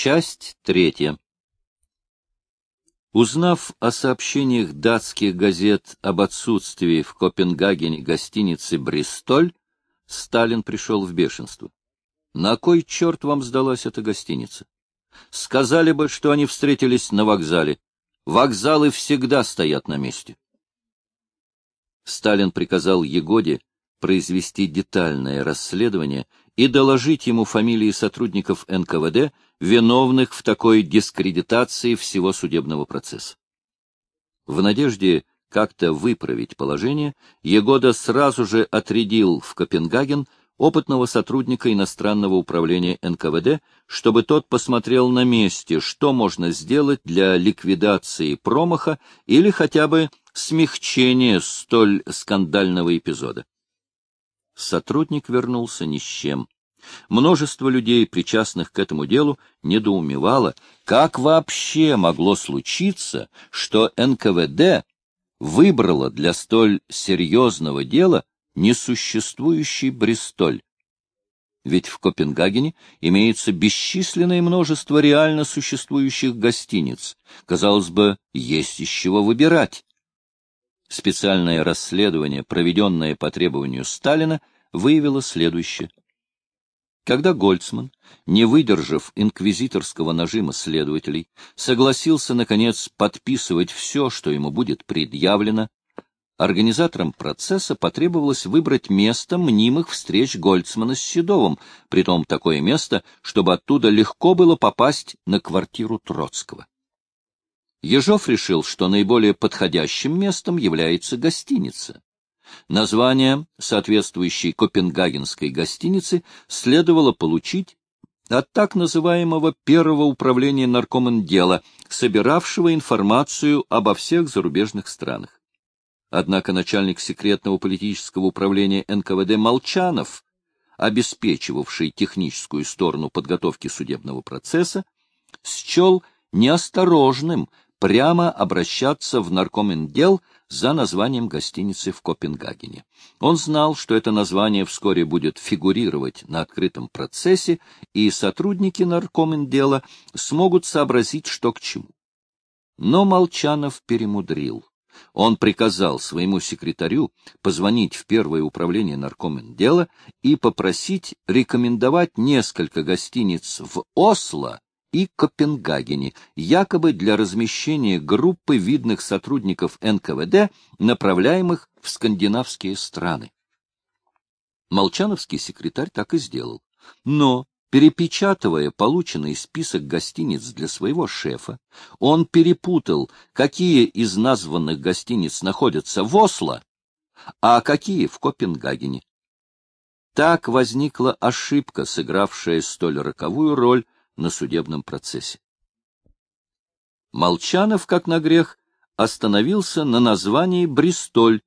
Часть третья. Узнав о сообщениях датских газет об отсутствии в Копенгагене гостиницы «Бристоль», Сталин пришел в бешенство. На кой черт вам сдалась эта гостиница? Сказали бы, что они встретились на вокзале. Вокзалы всегда стоят на месте. Сталин приказал Егоде произвести детальное расследование и доложить ему фамилии сотрудников НКВД, виновных в такой дискредитации всего судебного процесса. В надежде как-то выправить положение, Егода сразу же отрядил в Копенгаген опытного сотрудника иностранного управления НКВД, чтобы тот посмотрел на месте, что можно сделать для ликвидации промаха или хотя бы смягчения столь скандального эпизода. Сотрудник вернулся ни с чем. Множество людей, причастных к этому делу, недоумевало, как вообще могло случиться, что НКВД выбрало для столь серьезного дела несуществующий Бристоль. Ведь в Копенгагене имеется бесчисленное множество реально существующих гостиниц. Казалось бы, есть из чего выбирать. Специальное расследование, проведенное по требованию Сталина, выявило следующее. Когда Гольцман, не выдержав инквизиторского нажима следователей, согласился, наконец, подписывать все, что ему будет предъявлено, организаторам процесса потребовалось выбрать место мнимых встреч Гольцмана с Седовым, притом такое место, чтобы оттуда легко было попасть на квартиру Троцкого. Ежов решил, что наиболее подходящим местом является гостиница. Название соответствующей копенгагенской гостиницы следовало получить от так называемого первого управления наркомендела, собиравшего информацию обо всех зарубежных странах. Однако начальник секретного политического управления НКВД Молчанов, обеспечивавший техническую сторону подготовки судебного процесса, счел неосторожным прямо обращаться в наркомендел за названием гостиницы в Копенгагене. Он знал, что это название вскоре будет фигурировать на открытом процессе, и сотрудники наркомендела смогут сообразить, что к чему. Но Молчанов перемудрил. Он приказал своему секретарю позвонить в первое управление наркомендела и попросить рекомендовать несколько гостиниц в Осло и Копенгагене, якобы для размещения группы видных сотрудников НКВД, направляемых в скандинавские страны. Молчановский секретарь так и сделал. Но, перепечатывая полученный список гостиниц для своего шефа, он перепутал, какие из названных гостиниц находятся в Осло, а какие в Копенгагене. Так возникла ошибка, сыгравшая столь роковую роль на судебном процессе. Молчанов, как на грех, остановился на названии Бристоль,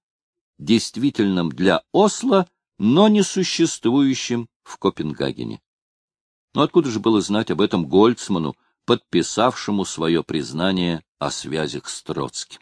действительном для Осло, но не существующем в Копенгагене. Но откуда же было знать об этом Гольцману, подписавшему свое признание о связях с Троцким?